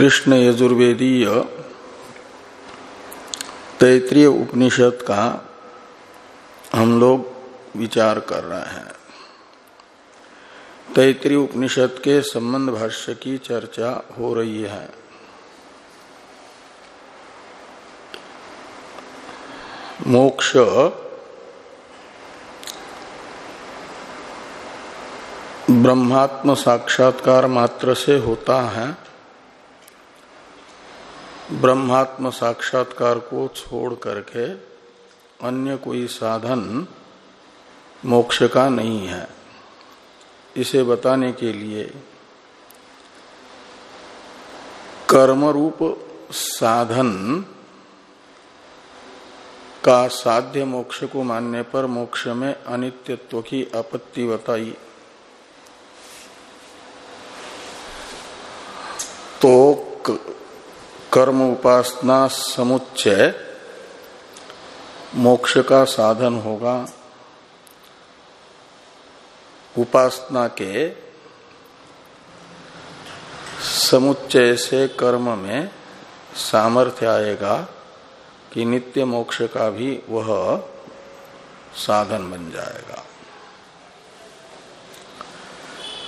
कृष्ण यजुर्वेदीय तैतृय उपनिषद का हम लोग विचार कर रहे हैं। तैतृय उपनिषद के संबंध भाष्य की चर्चा हो रही है। मोक्ष ब्रह्मात्म साक्षात्कार मात्र से होता है। ब्रह्मात्म साक्षात्कार को छोड़ करके अन्य कोई साधन मोक्ष का नहीं है। इसे बताने के लिए कर्म रूप साधन का साध्य मोक्ष को मानने पर मोक्ष में अनित्यत्व की आपत्ति बताई तो कर्म उपासना समुच्चय, मोक्ष का साधन होगा। उपासना के समुच्चय से कर्म में सामर्थ्य आएगा कि नित्य मोक्ष का भी वह साधन बन जाएगा।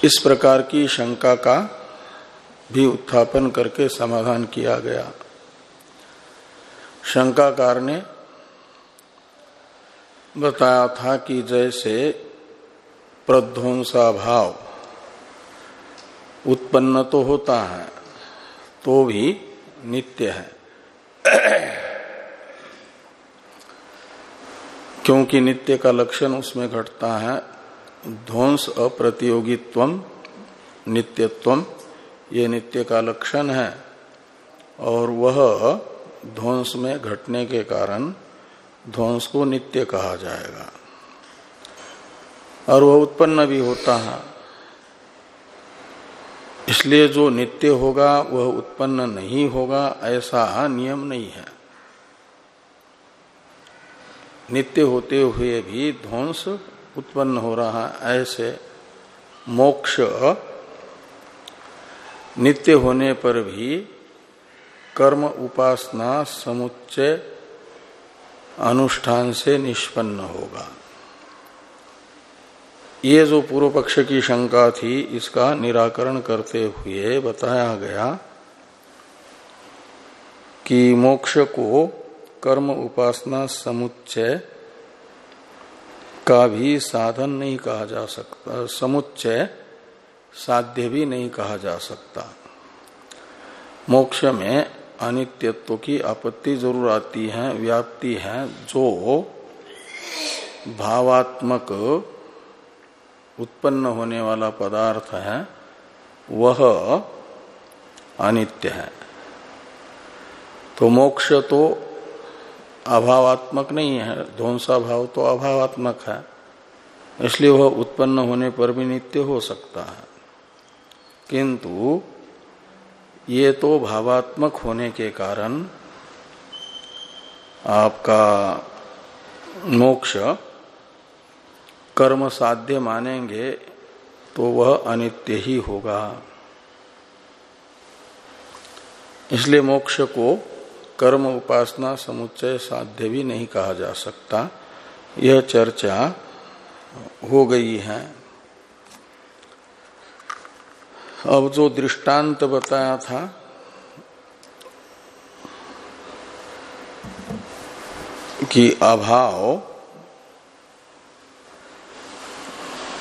इस प्रकार की शंका का भी उत्थापन करके समाधान किया गया। शंकाकार ने बताया था कि जैसे प्रध्वंसा भाव उत्पन्न तो होता है तो भी नित्य है। क्योंकि नित्य का लक्षण उसमें घटता है, ध्वंस अप्रतियोगित्व, नित्यत्व ये नित्य का लक्षण है। और वह ध्वंस में घटने के कारण ध्वंस को नित्य कहा जाएगा। और वह उत्पन्न भी होता है। इसलिए जो नित्य होगा, वह उत्पन्न नहीं होगा, ऐसा नियम नहीं है। नित्य होते हुए भी ध्वंस उत्पन्न हो रहा है, ऐसे मोक्ष नित्य होने पर भी कर्म उपासना समुच्चय अनुष्ठान से निष्पन्न होगा। ये जो पूर्व पक्ष की शंका थी, इसका निराकरण करते हुए बताया गया कि मोक्ष को कर्म उपासना समुच्चय का भी साधन नहीं कहा जा सकता, समुच्चय साध्य भी नहीं कहा जा सकता। मोक्ष में अनित्यत्व की आपत्ति ज़रूर आती है, व्याप्ति है, जो भावात्मक उत्पन्न होने वाला पदार्थ है, वह अनित्य है। तो मोक्ष तो अभावात्मक नहीं है ध्वंसा भाव तो अभावात्मक है, इसलिए वह उत्पन्न होने पर भी नित्य हो सकता है। किंतु ये तो भावात्मक होने के कारण आपका मोक्ष कर्म साध्य मानेंगे तो वह अनित्य ही होगा। इसलिए मोक्ष को कर्म उपासना समुच्चय साध्य भी नहीं कहा जा सकता। यह चर्चा हो गई है। अब जो दृष्टांत बताया था, कि अभाव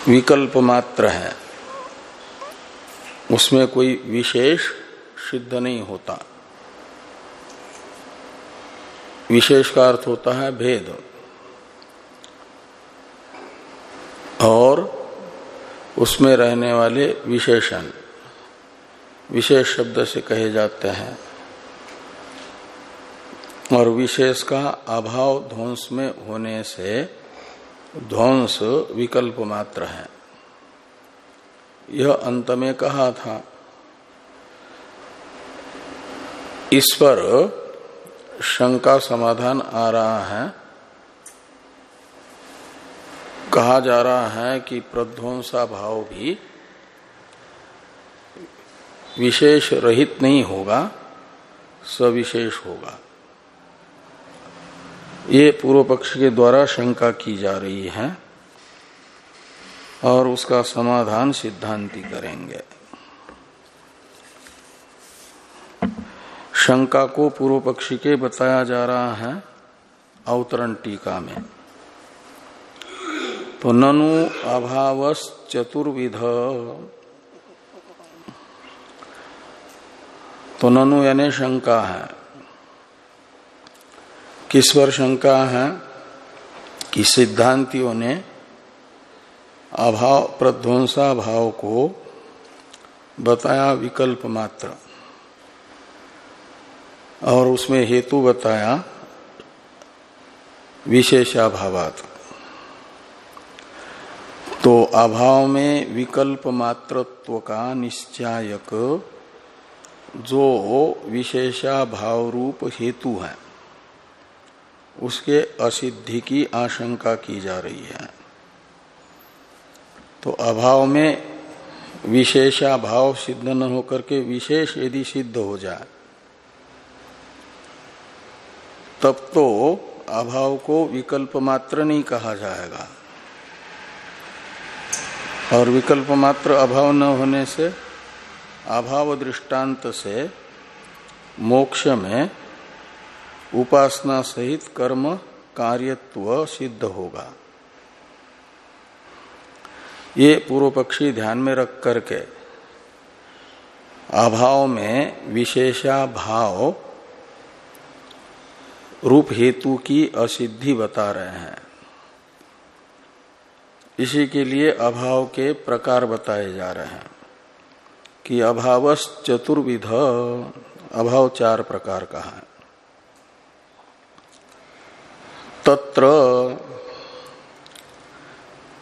विकल्प मात्र है, उसमें कोई विशेष सिद्ध नहीं होता। विशेष का अर्थ होता है भेद। और उसमें रहने वाले विशेषण। विशेष शब्द से कहे जाते हैं। और विशेष का अभाव ध्वंस में होने से ध्वंस विकल्प मात्र है। यह अंत में कहा था इस पर शंका समाधान आ रहा है। कहा जा रहा है कि प्रध्वंसा भाव भी विशेष रहित नहीं होगा, सविशेष होगा। ये पूर्व पक्ष के द्वारा शंका की जा रही है और उसका समाधान सिद्धांति करेंगे। शंका को पूर्व पक्षी के बताया जा रहा है अवतरण टीका में। तो ननु अभाव चतुर्विध तो ननु यानी शंका है। किस पर शंका है? कि सिद्धांतियों ने अभाव प्रध्वंसा भाव को बताया विकल्प मात्र और उसमें हेतु बताया विशेषाभावात। तो अभाव में विकल्प मात्रत्व का निश्चायक जो विशेषा भाव रूप हेतु है, उसके असिद्धि की आशंका की जा रही है। तो अभाव में विशेषा भाव सिद्ध न होकर के विशेष यदि सिद्ध हो जाए, तब तो अभाव को विकल्प मात्र नहीं कहा जाएगा। और विकल्प मात्र अभाव न होने से अभाव दृष्टांत से मोक्ष में उपासना सहित कर्म कार्यत्व सिद्ध होगा। ये पूर्व पक्षी ध्यान में रख करके अभाव में विशेषा भाव रूप हेतु की असिद्धि बता रहे हैं। इसी के लिए अभाव के प्रकार बताए जा रहे हैं। कि अभाव चतुर्विध अभाव चार प्रकार का है। तत्र,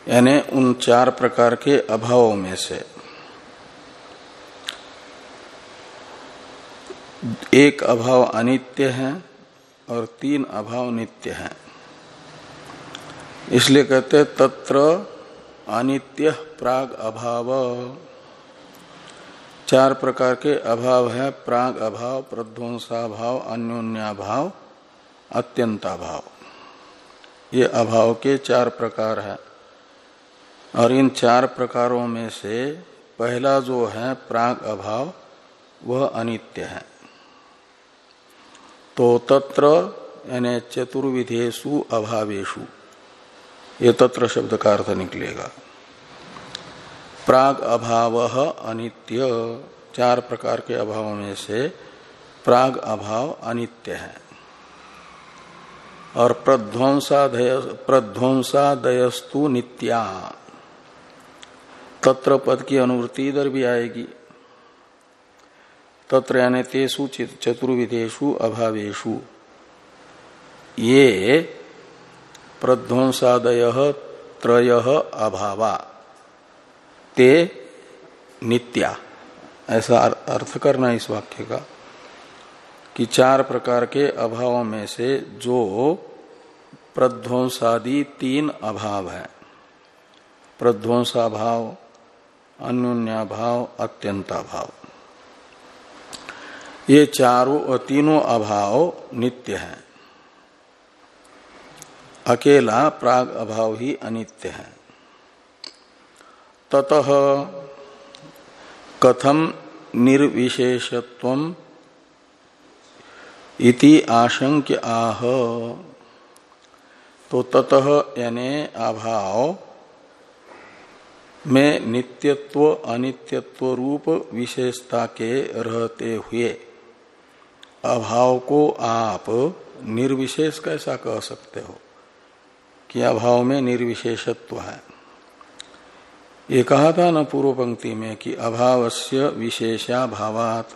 यानी उन चार प्रकार के अभावों में से एक अभाव अनित्य है और तीन अभाव नित्य है। इसलिए कहते तत्र अनित्य प्राग अभाव। चार प्रकार के अभाव है, प्राग अभाव, प्रध्वंसाभाव, अन्योन्याभाव, अत्यंताभाव। ये अभाव के चार प्रकार है। और इन चार प्रकारों में से पहला जो है, प्राग अभाव, वह अनित्य है। तो तत्र, यानी चतुर्विधेशु अभावेशु ये तत्र शब्द का अर्थ निकलेगा। प्राग अभाव अनित्य। चार प्रकार के अभाव में से प्राग अभाव अनित्य है। और प्रध्वंसादय प्रध्वंसादयस्तु नित्या। तत्र पद की अनुवृत्ति इधर भी आएगी। तत्र यानी तेसु चतुर्विधेशु अभावेशु ये प्रध्वंसादय त्रय अभावा। ते नित्या। ऐसा अर्थ करना इस वाक्य का कि चार प्रकार के अभावों में से जो प्रध्वंसादि तीन अभाव है। प्रध्वंसाभाव, अन्योन्याभाव, अत्यंताभाव। ये चारों तीनों अभाव नित्य है। अकेला प्राग अभाव ही अनित्य है। ततः कथम निर्विशेषत्व इति आशंक्य आह। तो ततः यानी अभाव में नित्यत्व अनित्यत्व रूप विशेषता के रहते हुए अभाव को आप निर्विशेष कैसा कह सकते हो? कि अभाव में निर्विशेषत्व है। ये कहा था ना पूर्व पंक्ति में कि अभावस्य विशेषा भावात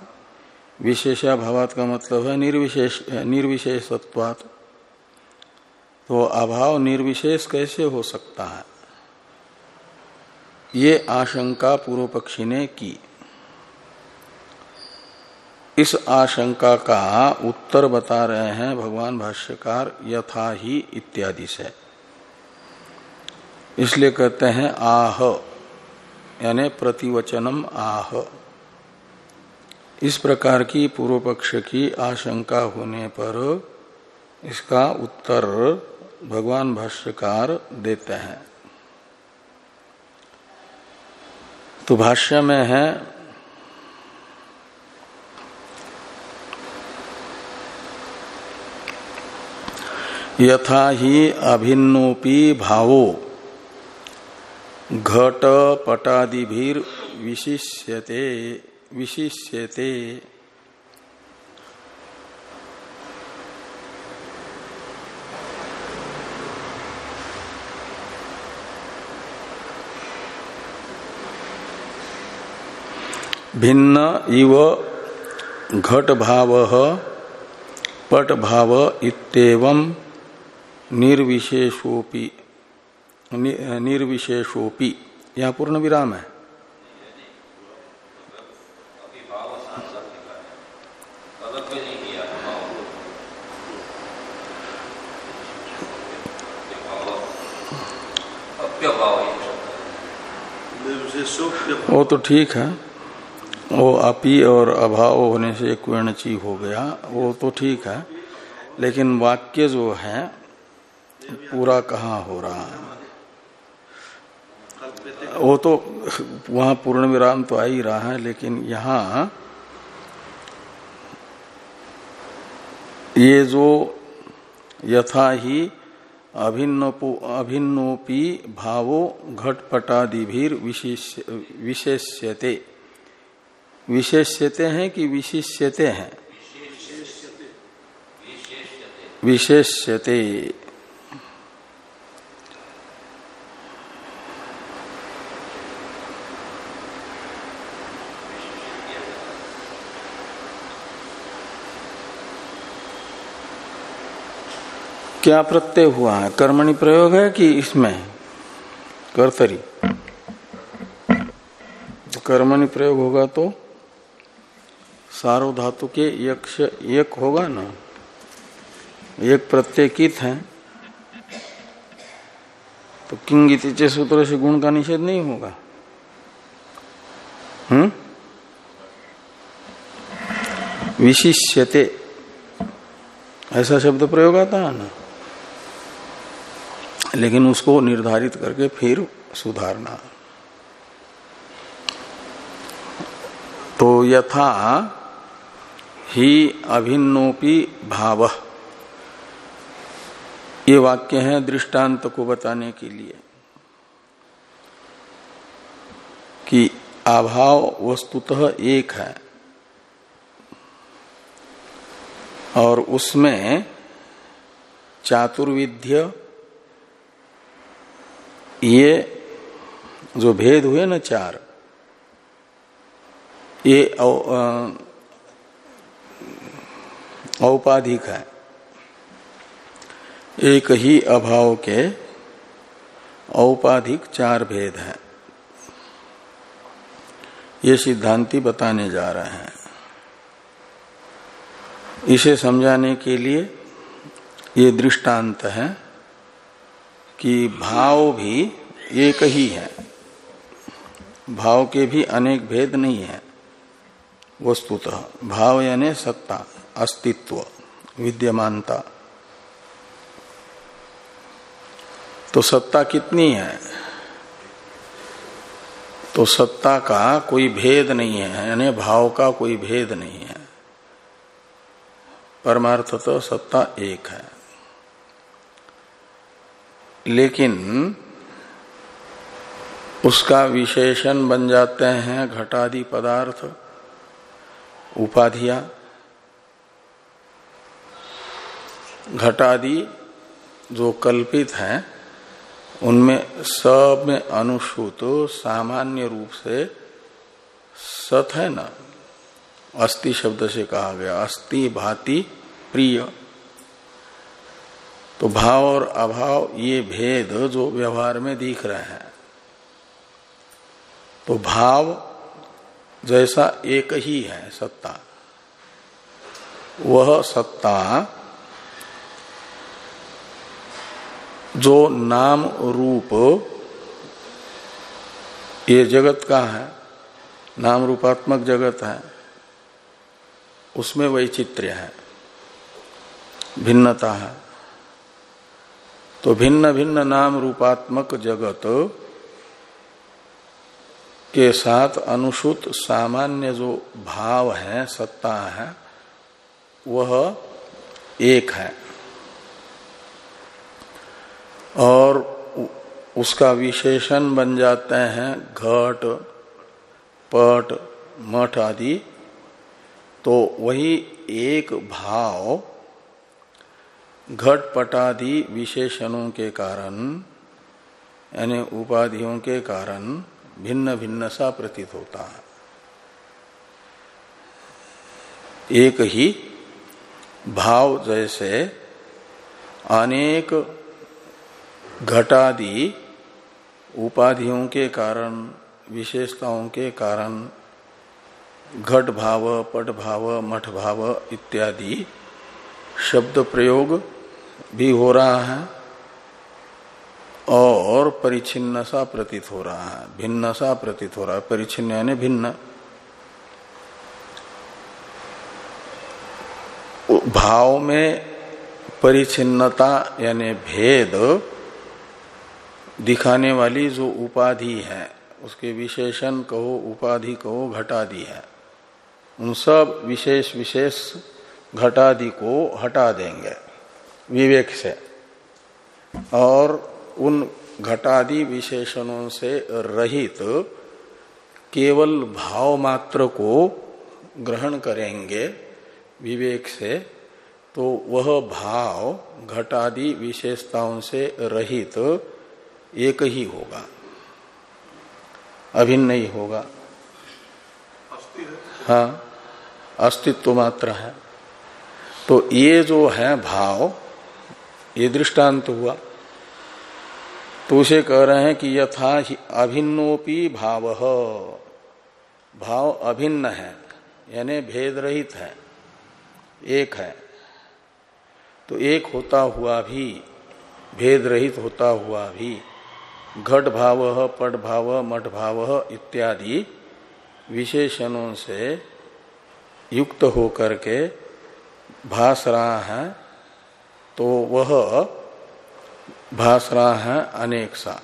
विशेषा भावात का मतलब है निर्विशेष, निर्विशेषत्वात। तो अभाव निर्विशेष कैसे हो सकता है? ये आशंका पूर्व पक्षी ने की। इस आशंका का उत्तर बता रहे हैं भगवान भाष्यकार यथा ही इत्यादि से। इसलिए कहते हैं आह। यानी प्रतिवचनम आह। इस प्रकार की पूर्व पक्ष की आशंका होने पर इसका उत्तर भगवान भाष्यकार देते हैं। तो भाष्य में है, यथा ही अभिन्नोपी भावो। घट पटादिभीर विशिष्यते। विशिष्यते भिन्न इव घट भाव पट भाव इतव निर्विशेषोपि निर्विशेषोपि यहाँ पूर्ण विराम है वो तो ठीक है। वो अपी और अभाव होने से क्वेणची हो गया। वो तो ठीक है। लेकिन वाक्य जो है, पूरा कहाँ हो रहा है? वो तो वहाँ पूर्ण विराम तो आ ही रहा है लेकिन यहाँ ये जो यथा ही अभिन्नोपी भावो घटपटादि विशेष्यते। विशेष्यते हैं कि विशिष्यते हैं? विशेष्यते। क्या प्रत्यय हुआ है? कर्मणि प्रयोग है कि इसमें? कर्तरी तो कर्मणि प्रयोग होगा तो सारो धातु के यक्ष, एक होगा ना? एक प्रत्येकित है। तो किंग सूत्र से गुण का निषेध नहीं होगा। हम्म? विशिष्यते। ऐसा शब्द प्रयोग आता है ना? लेकिन उसको निर्धारित करके फिर सुधारना। तो यथा ही अभिन्नोपी भाव। ये वाक्य है दृष्टांत को बताने के लिए कि अभाव वस्तुतः एक है और उसमें चातुर्विध्य ये जो भेद हुए ना चार, ये औपाधिक है। एक ही अभाव के औपाधिक चार भेद हैं। ये सिद्धांति बताने जा रहे हैं। इसे समझाने के लिए ये दृष्टांत है। कि भाव भी एक ही है। भाव के भी अनेक भेद नहीं है। वस्तुतः भाव यानी सत्ता, अस्तित्व, विद्यमानता। तो सत्ता कितनी है? तो सत्ता का कोई भेद नहीं है, यानी भाव का कोई भेद नहीं है। परमार्थ तो सत्ता एक है। लेकिन उसका विशेषण बन जाते हैं घटादि पदार्थ, उपाधिया। घटादि जो कल्पित हैं, उनमें सब में अनुसूत, सामान्य रूप से सत है ना? अस्ति शब्द से कहा गया, अस्ति भाति प्रिय। तो भाव और अभाव ये भेद जो व्यवहार में दिख रहे हैं। तो भाव जैसा एक ही है सत्ता। वह सत्ता जो नाम रूप, ये जगत का है, नाम रूपात्मक जगत है, उसमें वैचित्र्य है, भिन्नता है। तो भिन्न भिन्न नाम रूपात्मक जगत के साथ अनुसूत सामान्य जो भाव है, सत्ता है, वह एक है। और उसका विशेषण बन जाते हैं घट, पट, मठ आदि। तो वही एक भाव घट पटादि विशेषणों के कारण, यानी उपाधियों के कारण भिन्न भिन्न सा प्रतीत होता है। एक ही भाव जैसे अनेक घटादि उपाधियों के कारण, विशेषताओं के कारण, घट भाव, पट भाव, मठ भाव इत्यादि शब्द प्रयोग भी हो रहा है और परिचिन्न सा प्रतीत हो रहा है भिन्न सा प्रतीत हो रहा है। परिचिन्न यानी भिन्न। भाव में परिचिन्नता यानी भेद दिखाने वाली जो उपाधि है, उसके विशेषण कहो, उपाधि कहो, घटादि है। उन सब विशेष विशेष घटादि को हटा देंगे विवेक से। और उन घटादि विशेषणों से रहित केवल भाव मात्र को ग्रहण करेंगे विवेक से तो वह भाव घटादि विशेषताओं से रहित एक ही होगा अभिन्न ही होगा। हाँ अस्तित्व मात्र है। तो ये जो है भाव, ये दृष्टांत हुआ। तो उसे कह रहे हैं कि यथा अभिन्नोपी भाव। भाव अभिन्न है, यानी भेद रहित है, एक है। तो एक होता हुआ भी, भेद रहित होता हुआ भी, घट भाव, पट भाव मठ भाव इत्यादि विशेषणों से युक्त होकर के भास रहा है तो वह भास रहा है अनेक सा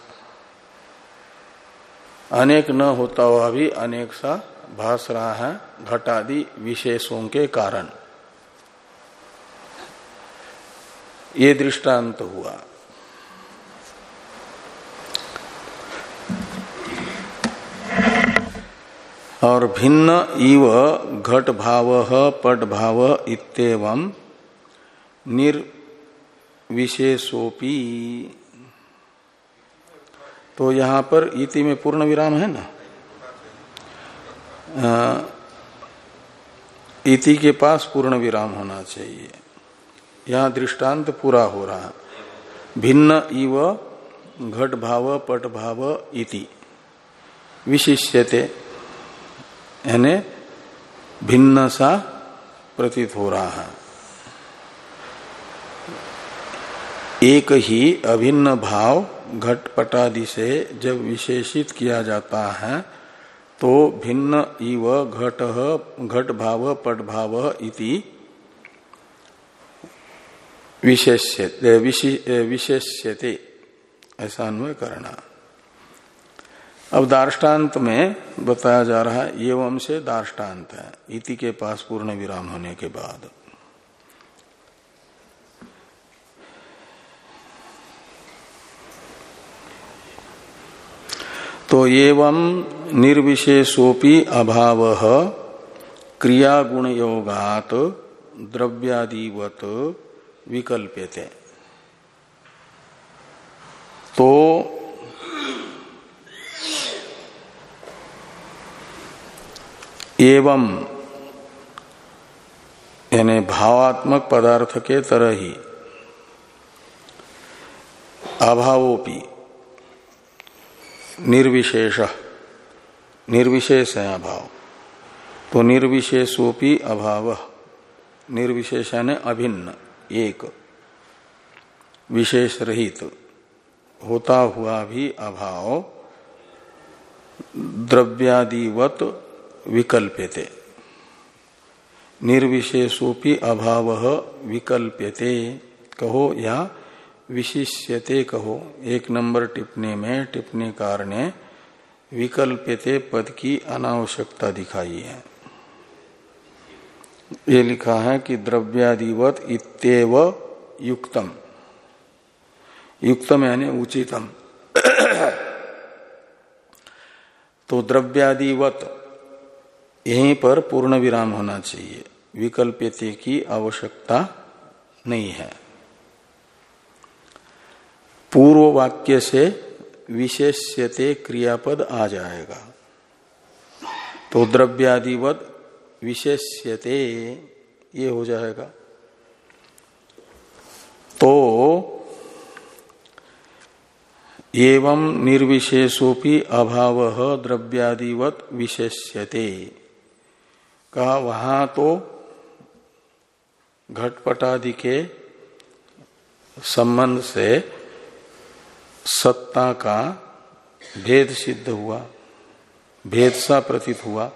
अनेक न होता हुआ भी अनेक सा भास रहा है घटादि विशेषों के कारण। ये दृष्टांत हुआ। और भिन्न इव घट भाव पट भाव इतम निर्विशेषोपी। तो यहाँ पर इति में पूर्ण विराम है ना? इति के पास पूर्ण विराम होना चाहिए। यहाँ दृष्टांत पूरा हो रहा भिन्न इव घट भाव पट भाव इति। विशिष्यते। यानी भिन्न सा प्रतीत हो रहा है। एक ही अभिन्न भाव घटपटादि से जब विशेषित किया जाता है तो भिन्न इव घट घट भाव पट भाव इति विशेष्यते। ऐसा अन्वय करना अब दार्टान्त में बताया जा रहा है, एवं से दार्टान्त है, इति के पास पूर्ण विराम होने के बाद। तो एवं निर्विशेषोपि अभाव क्रिया गुण योगात द्रव्यादिवत विकल्प्यते। तो एवं यानी भावात्मक पदार्थ के तरह ही अभावोपि निर्विशेष निर्विशेष है अभाव। तो निर्विशेषोपि अभाव, निर्विशेष यानी अभिन्न, एक, विशेष रहित, होता हुआ भी अभाव, द्रव्यादिवत विकल्पते निर्विशेषोपि अभाव विकल्प्यते। कहो या विशिष्यते कहो। एक नंबर टिप्पणी में टिप्पणीकार ने विकल्प्यते पद की अनावश्यकता दिखाई है। ये लिखा है कि द्रव्यादिवत इतव युक्तम। युक्तम यानी उचितम। तो द्रव्यादिवत यहीं पर पूर्ण विराम होना चाहिए। विकल्पते की आवश्यकता नहीं है। पूर्व वाक्य से विशेष्यते क्रियापद आ जाएगा। तो द्रव्यादिवत विशेष्यते, ये हो जाएगा। तो एवं निर्विशेषोपि अभाव द्रव्यादिवत विशेष्यते। का वहाँ तो घटपटादि के संबंध से सत्ता का भेद सिद्ध हुआ, भेद सा प्रतीत हुआ,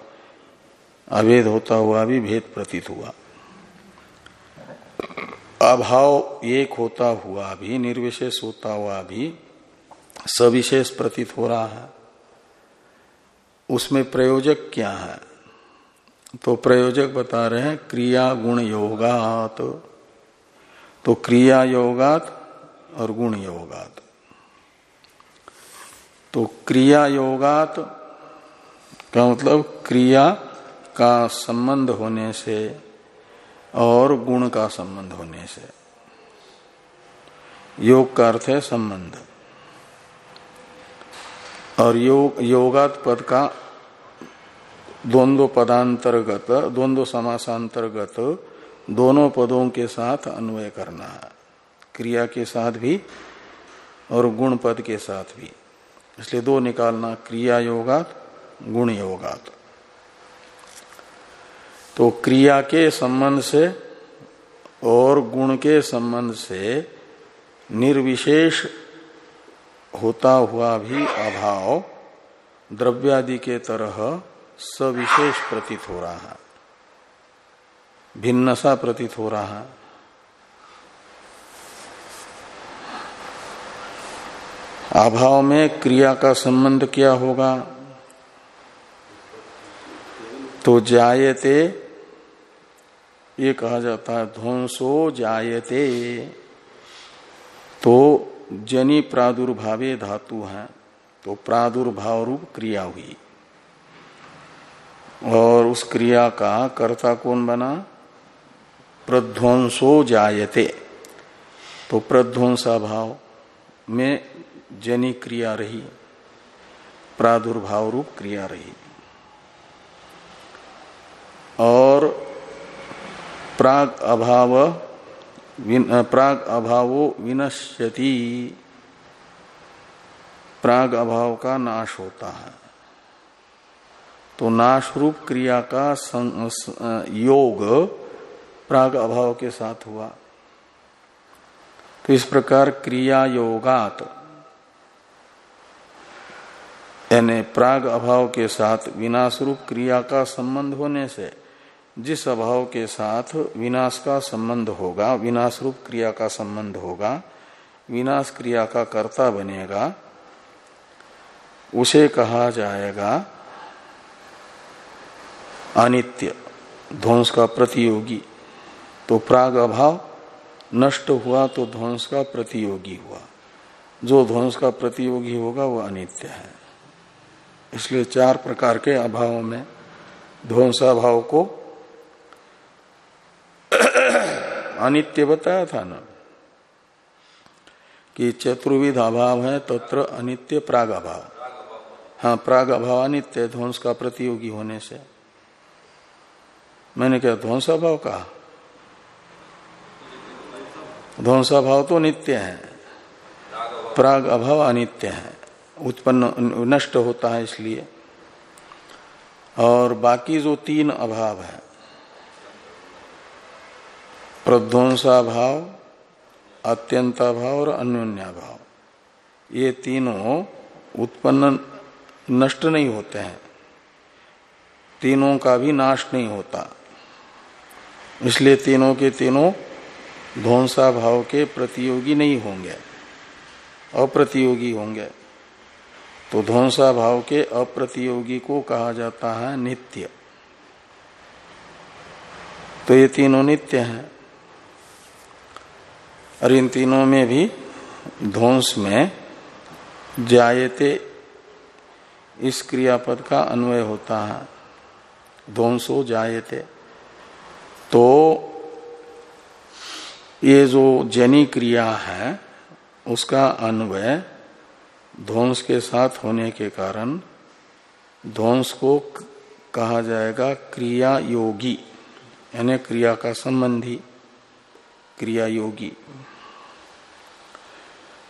अभेद होता हुआ भी भेद प्रतीत हुआ। अभाव एक होता हुआ भी, निर्विशेष होता हुआ भी सविशेष प्रतीत हो रहा है। उसमें प्रयोजक क्या है? तो प्रयोजक बता रहे हैं, क्रिया गुण योगात। तो क्रिया योगात और गुण योगात। तो क्रिया योगात का मतलब क्रिया का संबंध होने से और गुण का संबंध होने से। योग का अर्थ है संबंध। और योग, योगात पद का द्वंद्व पदांतर्गत, द्वंद्व समासांतर्गत दोनों पदों के साथ अन्वय करना है क्रिया के साथ भी और गुण पद के साथ भी। इसलिए दो निकालना क्रिया योगात, गुण योगात। तो क्रिया के संबंध से और गुण के संबंध से निर्विशेष होता हुआ भी अभाव द्रव्यादि के तरह सविशेष प्रतीत हो रहा है। भिन्न सा प्रतीत हो रहा है। अभाव में क्रिया का संबंध क्या होगा? तो जायते, ये कहा जाता है, ध्वंसो जायते। तो जनी प्रादुर्भावे धातु है तो प्रादुर्भाव रूप क्रिया हुई। और उस क्रिया का कर्ता कौन बना? प्रध्वंसो जायते। तो प्रध्वंसा भाव में जनी क्रिया रही प्रादुर्भाव रूप क्रिया रही। और प्राग अभाव प्राग अभावो विनश्यति। प्राग अभाव का नाश होता है। तो नाश रूप क्रिया का सं, स, योग प्राग अभाव के साथ हुआ। तो इस प्रकार क्रिया योगात यानी प्राग अभाव के साथ विनाश रूप क्रिया का संबंध होने से जिस अभाव के साथ विनाश का संबंध होगा विनाश रूप क्रिया का संबंध होगा विनाश क्रिया का कर्ता बनेगा उसे कहा जाएगा अनित्य, ध्वंस का प्रतियोगी। तो प्राग अभाव, नष्ट हुआ तो ध्वंस का प्रतियोगी हुआ। जो ध्वंस का प्रतियोगी होगा, वो अनित्य है। इसलिए चार प्रकार के अभाव में ध्वंसाभाव को अनित्य बताया था ना, कि चतुर्विध अभाव है, तत्र अनित्य प्राग अभाव। हाँ प्राग अभाव अनित्य ध्वंस का प्रतियोगी होने से। मैंने क्या ध्वंसाभाव कहा? ध्वंसाभाव तो नित्य है। प्राग अभाव अनित्य है। उत्पन्न, नष्ट होता है इसलिए। और बाकी जो तीन अभाव है, प्रध्वंसा भाव, अत्यंता भाव और अन्योन्या भाव, ये तीनों उत्पन्न, नष्ट नहीं होते हैं। तीनों का भी नाश नहीं होता। इसलिए तीनों के तीनों ध्वंसा भाव के प्रतियोगी नहीं होंगे, अप्रतियोगी होंगे। तो ध्वंसा भाव के अप्रतियोगी को कहा जाता है नित्य। तो ये तीनों नित्य हैं। और इन तीनों में भी ध्वंस में जायते इस क्रियापद का अन्वय होता है। ध्वंसो जायते। तो ये जो जनी क्रिया है, उसका अन्वय ध्वंस के साथ होने के कारण ध्वंस को कहा जाएगा क्रिया योगी, यानी क्रिया का संबंधी क्रिया योगी।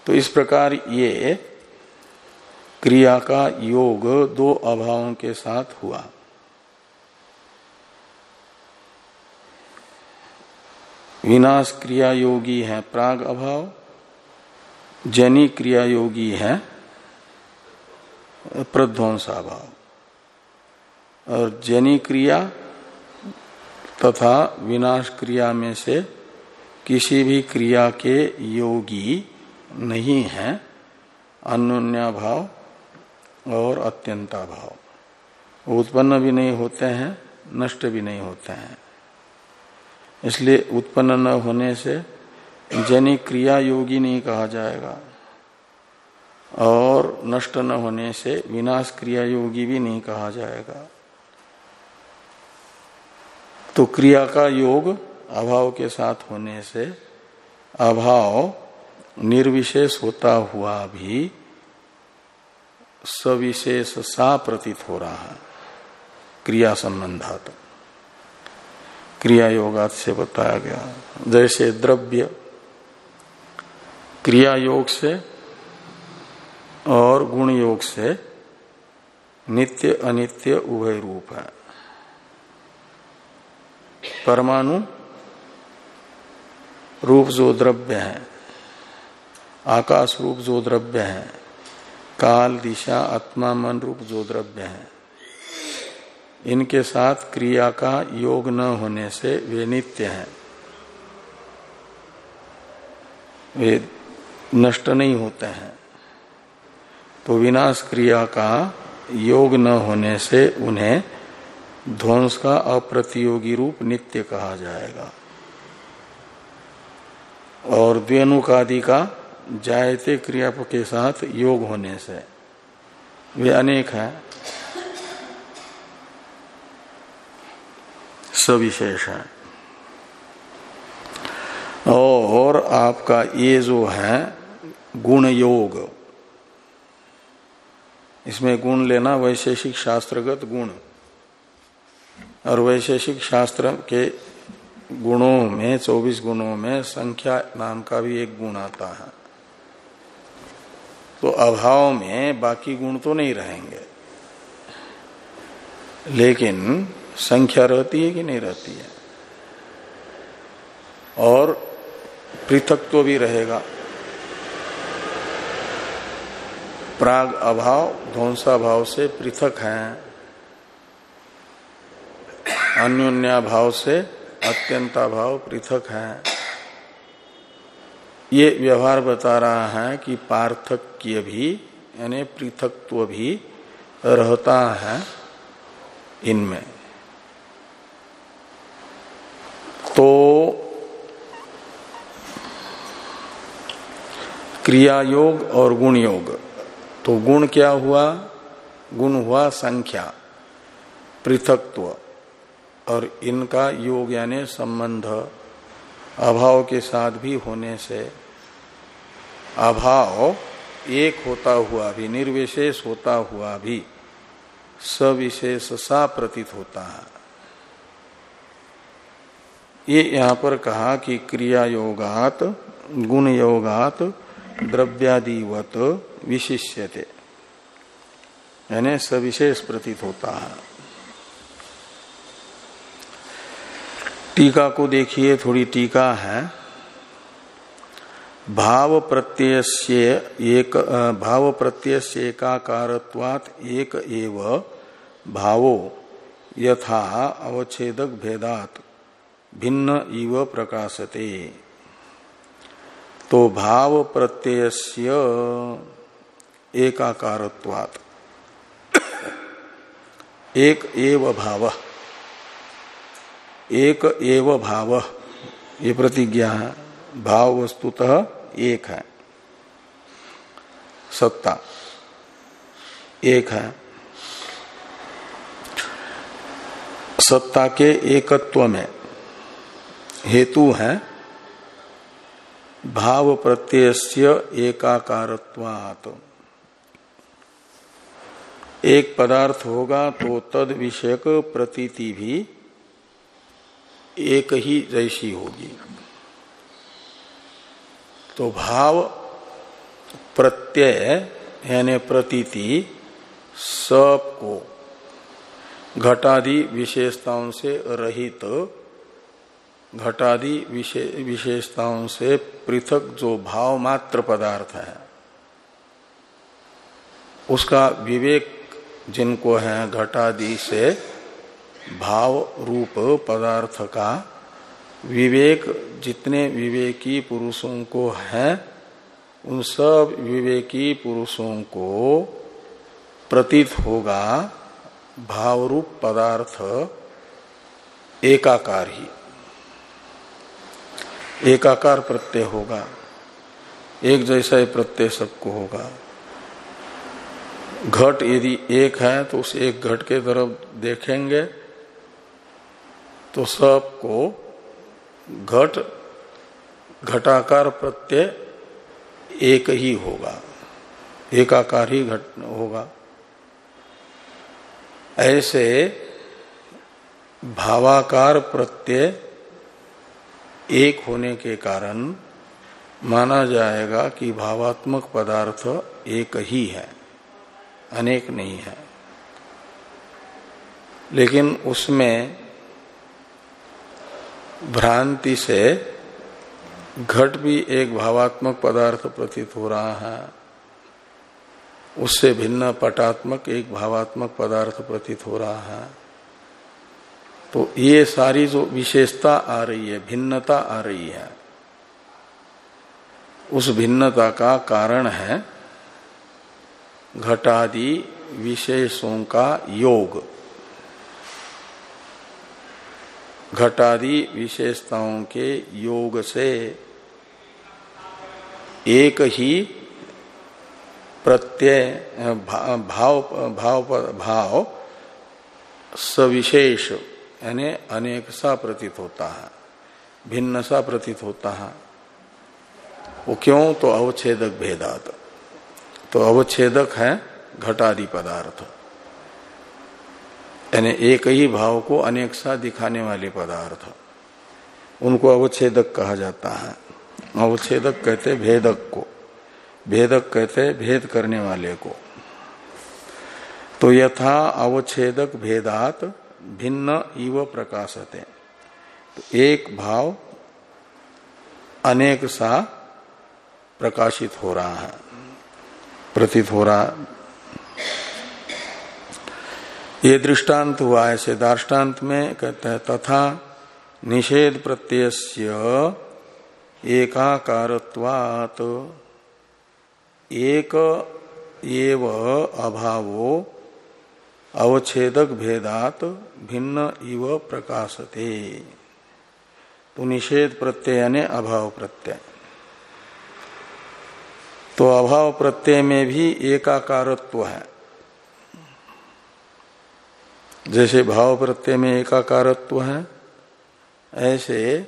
तो इस प्रकार ये क्रिया का योग दो अभावों के साथ हुआ। विनाश क्रिया योगी है, प्राग अभाव, जनी क्रिया योगी है प्रध्वंसाभाव और जनी क्रिया तथा विनाश क्रिया में से किसी भी क्रिया के योगी नहीं है अन्योन्या भाव और अत्यंता भाव उत्पन्न भी नहीं होते हैं, नष्ट भी नहीं होते हैं। इसलिए उत्पन्न न होने से जनी क्रिया योगी नहीं कहा जाएगा। और नष्ट न होने से विनाश क्रिया योगी भी नहीं कहा जाएगा। तो क्रिया का योग अभाव के साथ होने से अभाव निर्विशेष होता हुआ भी सविशेष सा प्रतीत हो रहा है। क्रिया संबंधात। क्रिया योगात से बताया गया। जैसे द्रव्य क्रिया योग से और गुण योग से नित्य अनित्य उभय रूप है। परमाणु रूप जो द्रव्य है, आकाश रूप जो द्रव्य है, काल, दिशा, आत्मा, मन रूप जो द्रव्य है इनके साथ क्रिया का योग न होने से वे नित्य हैं। वे नष्ट नहीं होते हैं। तो विनाश क्रिया का योग न होने से उन्हें ध्वंस का अप्रतियोगी रूप नित्य कहा जाएगा। और द्वेनुकादि का जायते क्रिया के साथ योग होने से वे अनेक हैं। सविशेष है और आपका ये जो है गुण योग इसमें गुण लेना वैशेषिक शास्त्रगत गुण। और वैशेषिक शास्त्र के गुणों में 24 गुणों में, संख्या नाम का भी एक गुण आता है। तो अभाव में बाकी गुण तो नहीं रहेंगे। लेकिन संख्या रहती है कि नहीं रहती है? और पृथक तो भी रहेगा। प्राग अभाव ध्वंसा भाव से पृथक है। अन्योन्या भाव से अत्यंता भाव पृथक है। ये व्यवहार बता रहा है कि पार्थक्य भी, यानी पृथकत्व भी रहता है इनमें। तो क्रिया योग और गुण योग तो गुण क्या हुआ? गुण हुआ संख्या, पृथकत्व, और इनका योग यानी संबंध अभाव के साथ भी होने से अभाव एक होता हुआ भी, निर्विशेष होता हुआ भी, सविशेष सा प्रतीत होता है। ये यहाँ पर कहा कि क्रिया योगात गुण योगात द्रव्यादिवत विशिष्यते। यानी सविशेष प्रतीत होता है। टीका को देखिए, थोड़ी टीका है। भाव प्रत्यय एक भाव प्रत्यय एकाकारत्वात एक एव भावो यथा अवच्छेदक भेदात। भिन्न इव प्रकाशते। तो भाव प्रत्ययस्य एकाकारत्वात्। एक एव भाव। एक एव भाव। ये प्रतिज्ञा है। भाव वस्तुतः एक है। सत्ता। एक है। सत्ता के एकत्व में। हेतु है भाव प्रत्यय एकाकारत्वात्। एक पदार्थ होगा तो तद विषयक प्रतीति भी एक ही जैसी होगी। तो भाव प्रत्यय, यानी प्रतीति, सबको घटादि विशेषताओं से रहित घटादि विशेषताओं से पृथक जो भाव मात्र पदार्थ है, उसका विवेक जिनको है घटादि से भाव रूप पदार्थ का विवेक, जितने विवेकी पुरुषों को है, उन सब विवेकी पुरुषों को प्रतीत होगा भाव रूप पदार्थ एकाकार ही। एकाकार प्रत्यय होगा। एक जैसा ही प्रत्यय सबको होगा। घट यदि एक है तो उस एक घट के तरफ़ देखेंगे तो सबको घट, घटाकार प्रत्यय एक ही होगा। एकाकार ही घट होगा। ऐसे भावाकार प्रत्यय एक होने के कारण माना जाएगा कि भावात्मक पदार्थ एक ही है, अनेक नहीं है। लेकिन उसमें भ्रांति से घट भी एक भावात्मक पदार्थ प्रतीत हो रहा है, उससे भिन्न पटात्मक एक भावात्मक पदार्थ प्रतीत हो रहा है। तो ये सारी जो विशेषता आ रही है, भिन्नता आ रही है, उस भिन्नता का कारण है घटादि विशेषों का योग। घटादि विशेषताओं के योग से एक ही प्रत्यय, भाव भाव भाव सविशेष यानी अनेक सा प्रतीत होता है, भिन्न सा प्रतीत होता है। वो क्यों? तो अवच्छेदक भेदात। तो अवच्छेदक है घटादि पदार्थ। यानी एक ही भाव को अनेक सा दिखाने वाले पदार्थ। उनको अवच्छेदक कहा जाता है। अवच्छेदक कहते भेदक को। भेदक कहते भेद करने वाले को। तो यथा अवच्छेदक भेदात भिन्न इव प्रकाशते। तो एक भाव अनेक सा प्रकाशित हो रहा है, प्रतीत हो रहा ये दृष्टांत हुआ ऐसे दार्टान्त में कहते हैं, तथा निषेध प्रत्यय एकाकारत्वात एक एव अभावो अवच्छेदक भेदात भिन्न इव प्रकाशते। तो निषेध प्रत्यय ने अभाव प्रत्यय। तो अभाव प्रत्यय में भी एकाकारत्व है। जैसे भाव प्रत्यय में एकाकारत्व है, ऐसे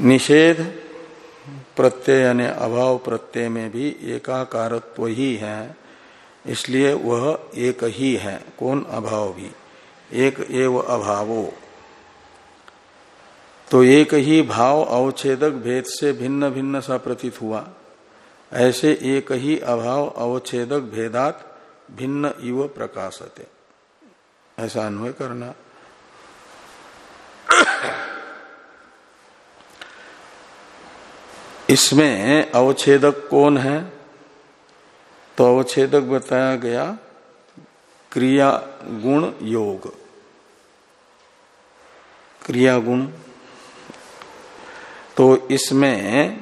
निषेध प्रत्यय यानी अभाव प्रत्यय में भी एकाकारत्व ही है। इसलिए वह एक ही है। कौन अभाव भी? एक एव अभावो। तो एक ही भाव अवच्छेदक भेद से भिन्न भिन्न सा प्रतीत हुआ। ऐसे एक ही अभाव अवच्छेदक भेदात भिन्न इव प्रकाशते। ऐसा अन्वय करना। इसमें अवच्छेदक कौन है? तो अवच्छेदक बताया गया क्रिया गुण योग। क्रिया गुण। तो इसमें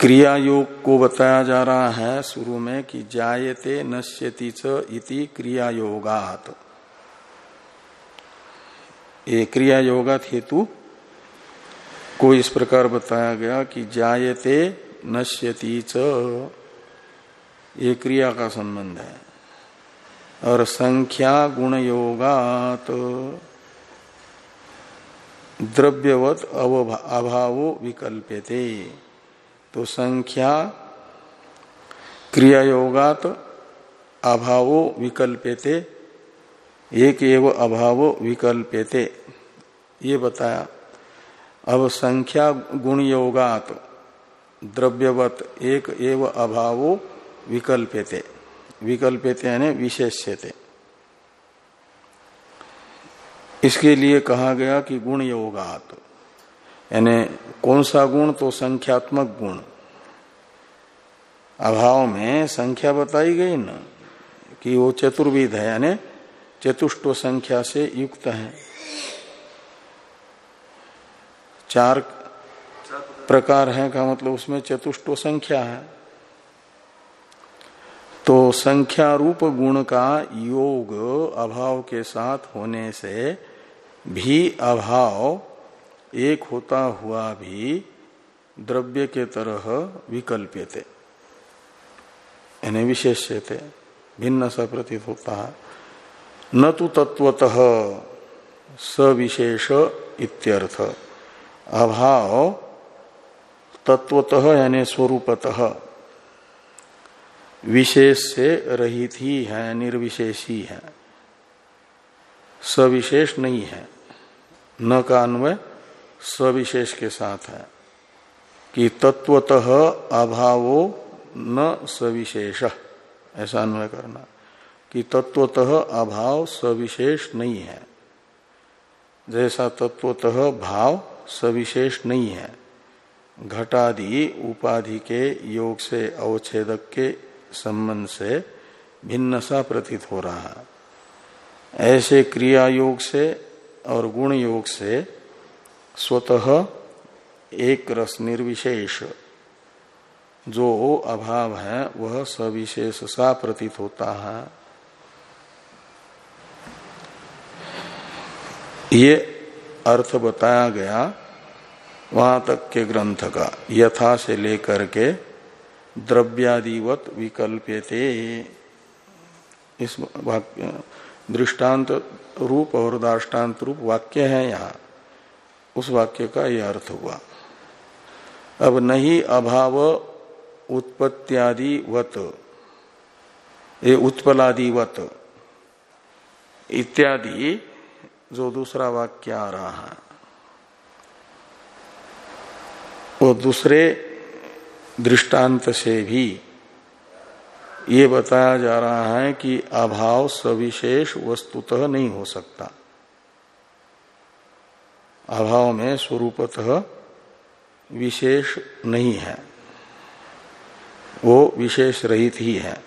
क्रिया योग को बताया जा रहा है शुरू में कि जायते नश्यति च इति क्रिया योगात। ये क्रिया योगात हेतु को इस प्रकार बताया गया कि जायते नश्यति च। ये क्रिया का संबंध है। और संख्या गुण योगात द्रव्यवत अभावो विकल्प्यते। तो संख्या क्रिया योगात अभावो विकल्प्यते। एक एव अभावो विकल्प्यते। ये बताया। अब संख्या गुण योगात द्रव्यवत एक एव अभावो विकल्प्यते। विकल्प्यते यानी विशेष्यते। इसके लिए कहा गया कि गुण योगात, यानी कौन सा गुण? तो संख्यात्मक गुण। अभाव में संख्या बताई गई ना, कि वो चतुर्विध है, यानी चतुष्ट संख्या से युक्त है। चार प्रकार है का मतलब उसमें चतुष्टो संख्या है। तो संख्या रूप गुण का योग अभाव के साथ होने से भी अभाव एक होता हुआ भी द्रव्य के तरह विकल्प्यते। यानी विशेष्य थे भिन्न सा प्रतीत होता है। न तो तत्वतः सविशेष इत्यर्थ। अभाव तत्वतः यानी स्वरूपतः। विशेष से रहित ही है, निर्विशेषी है। सविशेष नहीं है। न का अन्वय सविशेष के साथ है। कि तत्वतः अभावो न सविशेष। ऐसा अन्वय करना। कि तत्वतः अभाव सविशेष नहीं है। जैसा तत्वतः भाव सविशेष नहीं है। घटादि उपाधि के योग से अवच्छेदक के संबंध से भिन्न सा प्रतीत हो रहा है। ऐसे क्रिया योग से और गुण योग से स्वतः एक रस निर्विशेष, जो अभाव है, वह सविशेष सा प्रतीत होता है। ये अर्थ बताया गया वहाँ तक के ग्रंथ का यथा से लेकर के द्रव्यादिवत विकल्प्यते। इस वाक्य, दृष्टांत रूप और दाष्टान्त रूप वाक्य है यहाँ। उस वाक्य का यह अर्थ हुआ। अब नहीं अभाव उत्पत्त्यादिवत। ये उत्पलादिवत। इत्यादि, जो दूसरा वाक्य आ रहा है। वो दूसरे दृष्टांत से भी ये बताया जा रहा है कि अभाव सविशेष वस्तुतः नहीं हो सकता। अभाव में स्वरूपतः विशेष नहीं है। वो विशेष रहित ही है।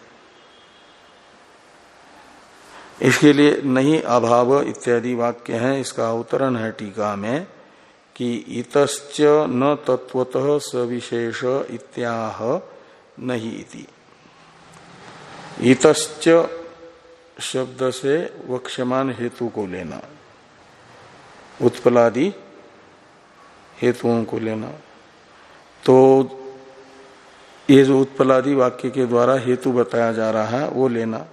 इसके लिए नहीं अभाव इत्यादि वाक्य है, इसका अवतरण है टीका में। कि इतश्च न तत्वतः सविशेष इत्याह नहीं इति। इतश्च शब्द से वक्षमान हेतु को लेना। उत्पलादि हेतुओं को लेना। तो ये जो उत्पलादि वाक्य के द्वारा हेतु बताया जा रहा है, वो लेना।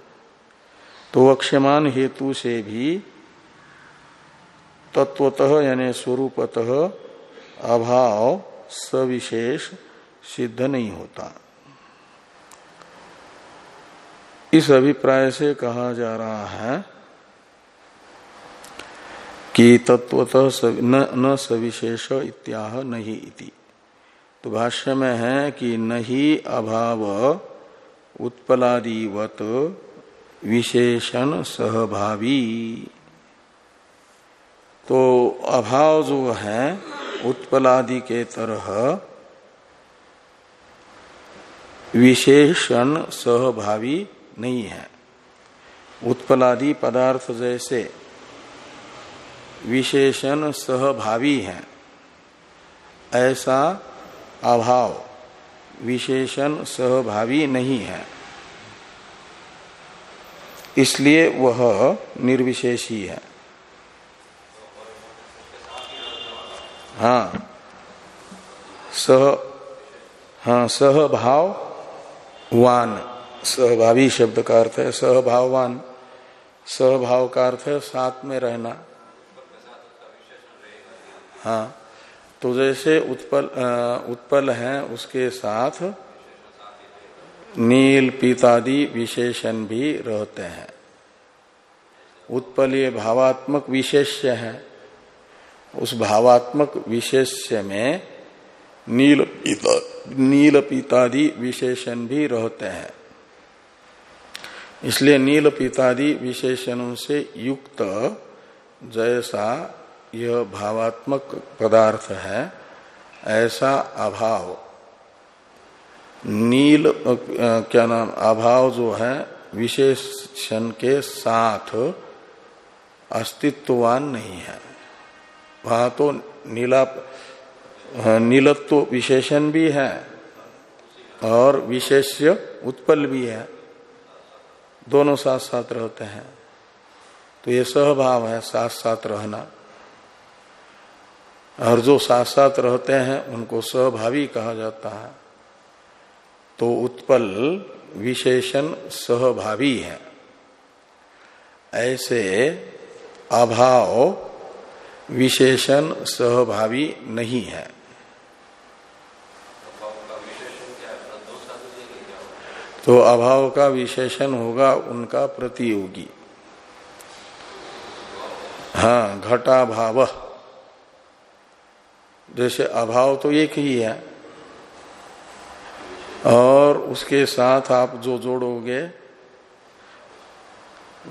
तो वक्षमान हेतु से भी तत्वतः यानी स्वरूपतः अभाव सविशेष सिद्ध नहीं होता। इस अभिप्राय से कहा जा रहा है कि तत्वतः न, न सविशेष इत्याह नहीं इति। तो भाष्य में है कि नहीं अभाव उत्पलादिवत विशेषण सहभावी। तो अभाव जो है, उत्पलादि के तरह विशेषण सहभावी नहीं है। उत्पलादि पदार्थ जैसे विशेषण सहभावी है। ऐसा अभाव, विशेषण सहभावी नहीं है। इसलिए वह निर्विशेषी है। हाँ। सह हाँ सहभाव वान। सहभावी शब्द का अर्थ है सहभाववान सहभाव का अर्थ है साथ में रहना। हाँ। तो जैसे उत्पल उत्पल है उसके साथ नील, पीतादि विशेषण भी रहते हैं। उत्पल ये भावात्मक विशेष्य है। उस भावात्मक विशेष्य में नील पीता, नील पीतादि विशेषण भी रहते हैं। इसलिए नील पीतादि विशेषणों से युक्त जैसा यह भावात्मक पदार्थ है, ऐसा अभाव। नील क्या नाम, अभाव जो है, विशेषण के साथ अस्तित्ववान नहीं है। वहाँ तो नीला नीलत्व विशेषण भी है और विशेष्य उत्पल भी है। दोनों साथ साथ रहते हैं। तो ये सहभाव है साथ साथ रहना। और जो साथ साथ रहते हैं, उनको सहभावी कहा जाता है। तो उत्पल विशेषण सहभावी है। ऐसे अभाव विशेषण सहभावी नहीं है। तो अभाव का विशेषण होगा उनका प्रतियोगी। हाँ घटा भाव जैसे अभाव तो एक ही है। और उसके साथ आप जो जोड़ोगे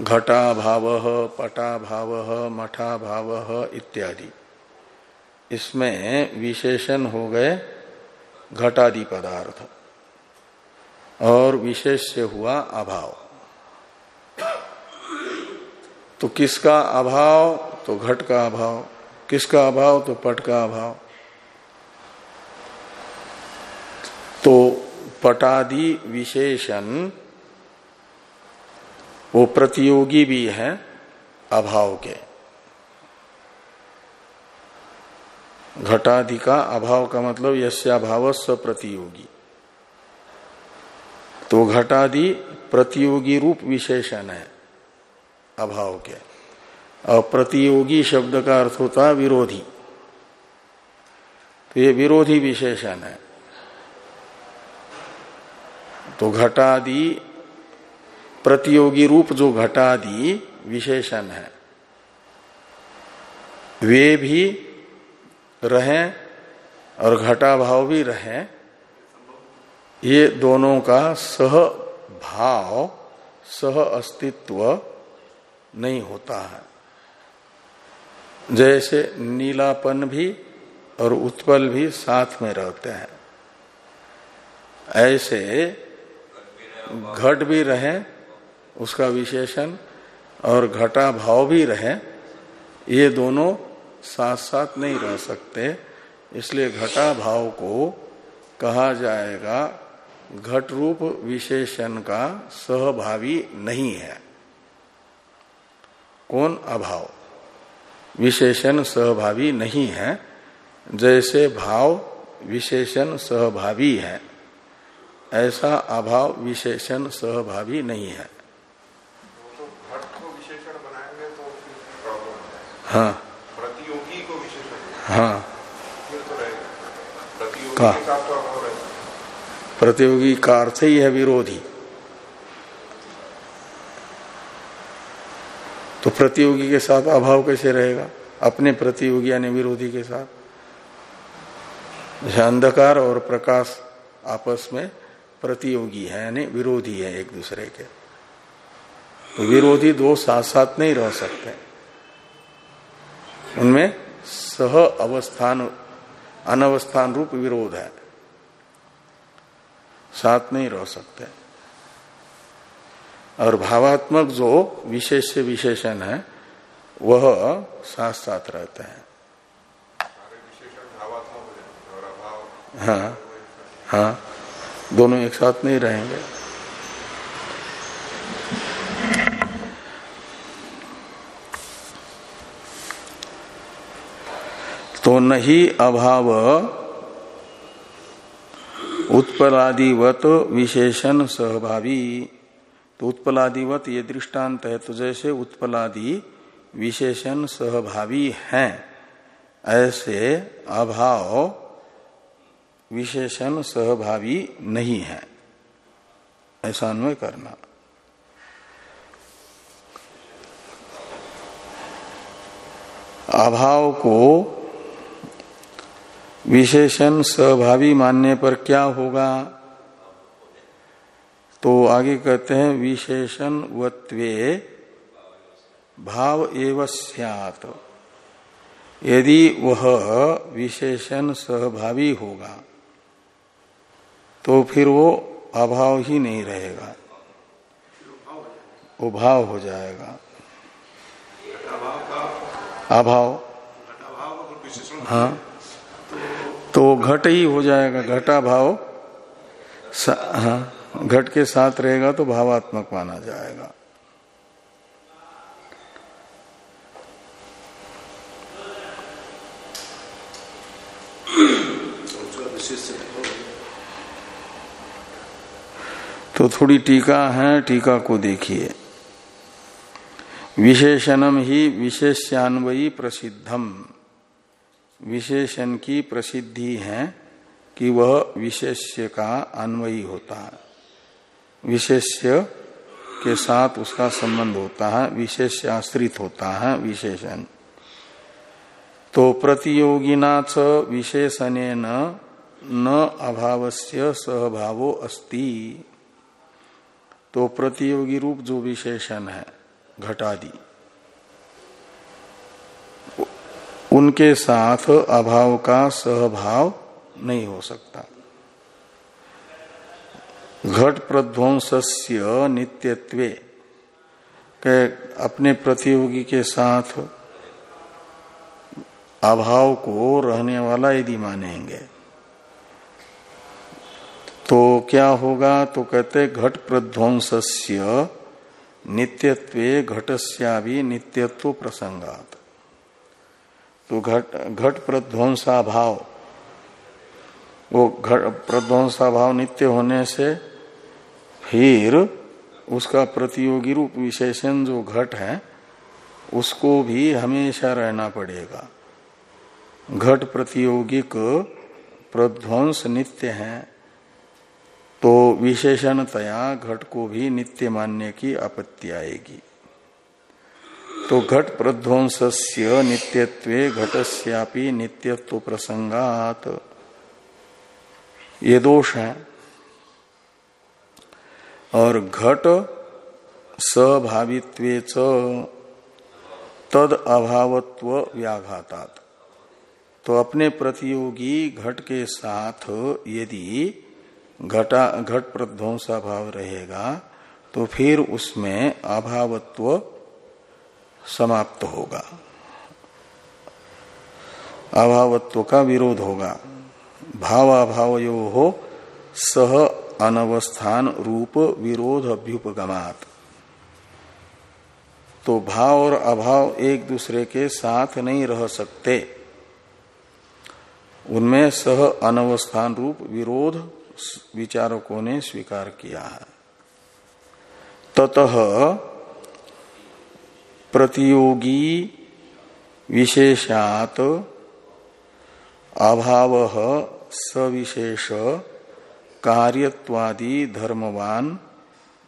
घटा भाव पटा भाव मठा भाव इत्यादि। इसमें विशेषण हो गए घटादि पदार्थ और विशेष से हुआ अभाव। तो किसका अभाव? तो घट का अभाव। किसका अभाव? तो पट का अभाव। तो पटादि विशेषण वो प्रतियोगी भी है अभाव के। घटाधि का अभाव का मतलब यशाभाव स्व प्रतियोगी। तो घटादि प्रतियोगी रूप विशेषण है अभाव के। और प्रतियोगी शब्द का अर्थ होता विरोधी। तो ये विरोधी विशेषण है। तो घटादि प्रतियोगी रूप जो घटादि विशेषण है। वे भी रहें और घटा भाव भी रहे, ये दोनों का सह भाव, सह अस्तित्व नहीं होता है। जैसे नीलापन भी और उत्पल भी साथ में रहते हैं। ऐसे घट भी रहे उसका विशेषण और घटा भाव भी रहे, ये दोनों साथ साथ नहीं रह सकते। इसलिए घटा भाव को कहा जाएगा, घट रूप विशेषण का सहभावी नहीं है। कौन अभाव? विशेषण सहभावी नहीं है। जैसे भाव विशेषण सहभावी है, ऐसा अभाव विशेषण सहभावी नहीं है। हाँ। प्रतियोगी को विशेषण हाँ। प्रतियोगी का? तो प्रतियोगी का अर्थ ही है विरोधी। तो प्रतियोगी के साथ अभाव कैसे रहेगा? अपने प्रतियोगी यानी विरोधी के साथ। जैसे अंधकार और प्रकाश आपस में प्रतियोगी है यानी विरोधी है एक दूसरे के। तो विरोधी दो साथ साथ नहीं रह सकते। उनमें सह अवस्थान अनवस्थान रूप विरोध है। साथ नहीं रह सकते। और भावात्मक जो विशेष से विशेषण है वह साथ साथ रहते हैं। हाँ हाँ दोनों एक साथ नहीं रहेंगे। तो नहीं अभाव उत्पलादिवत विशेषण सहभावी। तो उत्पलादिवत ये दृष्टांत है तो जैसे उत्पलादि विशेषण सहभावी हैं, ऐसे अभाव विशेषण सहभावी नहीं है। ऐसा अन्वय करना। अभाव को विशेषण सहभावी मानने पर क्या होगा? तो आगे कहते हैं विशेषण वत्वे भाव एव सियात। यदि वह विशेषण सहभावी होगा तो फिर वो अभाव ही नहीं रहेगा। वो भाव हो जाएगा। अभाव हाँ। तो घट ही हो जाएगा, घटा भाव। हाँ घट के साथ रहेगा तो भावात्मक माना जाएगा। तो थोड़ी टीका है, टीका को देखिए। विशेषणम ही विशेष्यान्वयी प्रसिद्धम। विशेषण की प्रसिद्धि है कि वह विशेष्य का अन्वयी होता है। विशेष्य के साथ उसका संबंध होता है विशेष आश्रित होता है, विशेषण। तो प्रतियोगिना च विशेषण न अभावस्य सहभावो अस्ति। तो प्रतियोगी रूप जो विशेषण है, घटादि। उनके साथ अभाव का सहभाव नहीं हो सकता। घट प्रध्वंस्य नित्यत्वे, के अपने प्रतियोगी के साथ अभाव को रहने वाला यदि मानेंगे तो क्या होगा? तो कहते घट प्रध्वंस्य नित्यत्वे घटस्या भी नित्यत्व प्रसंगात। तो घट घट प्रध्वंसा भाव वो घट प्रध्वंसा भाव नित्य होने से फिर उसका प्रतियोगी रूप विशेषण जो घट है, उसको भी हमेशा रहना पड़ेगा। घट प्रतियोगिक प्रध्वंस नित्य है तो विशेषणतया घट को भी नित्य मानने की आपत्ति आएगी। तो घट प्रध्वंस नित्यत्वे घटस्यापि नित्यत्व प्रसंगात। ये दोष है। और घट सभावित्वे तद अभावत्व व्याघातात। तो अपने प्रतियोगी घट के साथ यदि घटा, घट प्रध्वंसा भाव रहेगा तो फिर उसमें अभावत्व समाप्त होगा। अभावत्व का विरोध होगा। भावाभावयो हो सह अनवस्थान रूप विरोध अभ्युपगमात। तो भाव और अभाव एक दूसरे के साथ नहीं रह सकते। उनमें सह अनवस्थान रूप विरोध विचारकों ने स्वीकार किया है। ततः प्रतियोगी विशेषात अभाव सविशेष कार्यवादी धर्मवान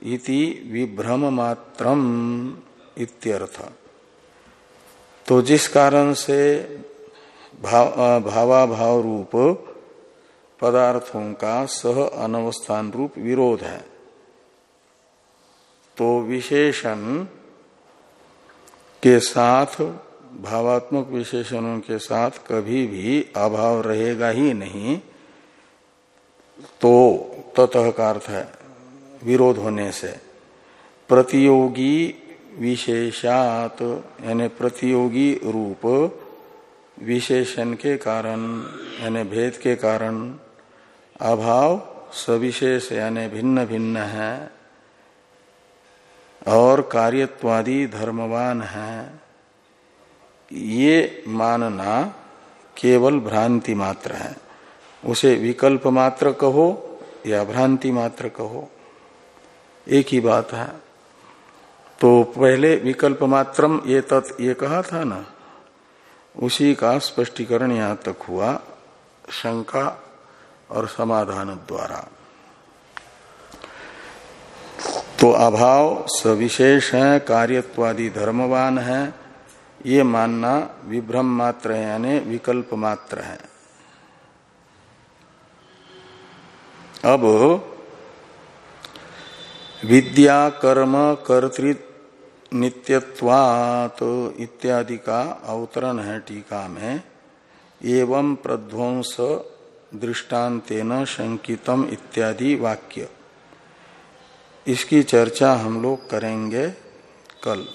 इति विभ्रम मात्रम इत्यर्थ। तो जिस कारण से भाव भावाभाव रूप पदार्थों का सह अनवस्थान रूप विरोध है तो विशेषण के साथ, भावात्मक विशेषणों के साथ कभी भी अभाव रहेगा ही नहीं। तो ततः का अर्थ है, विरोध होने से। प्रतियोगी विशेषात, यानी प्रतियोगी रूप विशेषण के कारण, यानी भेद के कारण, अभाव सविशेष, यानी भिन्न भिन्न है। और कार्यत्वादी धर्मवान है। ये मानना केवल भ्रांति मात्र है। उसे विकल्प मात्र कहो या भ्रांति मात्र कहो, एक ही बात है। तो पहले विकल्प मात्रम ये तत् ये कहा था ना, उसी का स्पष्टीकरण यहाँ तक हुआ, शंका और समाधान द्वारा। तो अभाव सविशेष है, कार्यत्वादी धर्मवान है। ये मानना विभ्रम मात्र है, यानी विकल्प मात्र है। अब विद्या, कर्म कर्तृ इत्यादि का अवतरण है टीका में। एवं प्रध्वंस दृष्टान्तेन शंकितम इत्यादि वाक्य। इसकी चर्चा हम लोग करेंगे कल।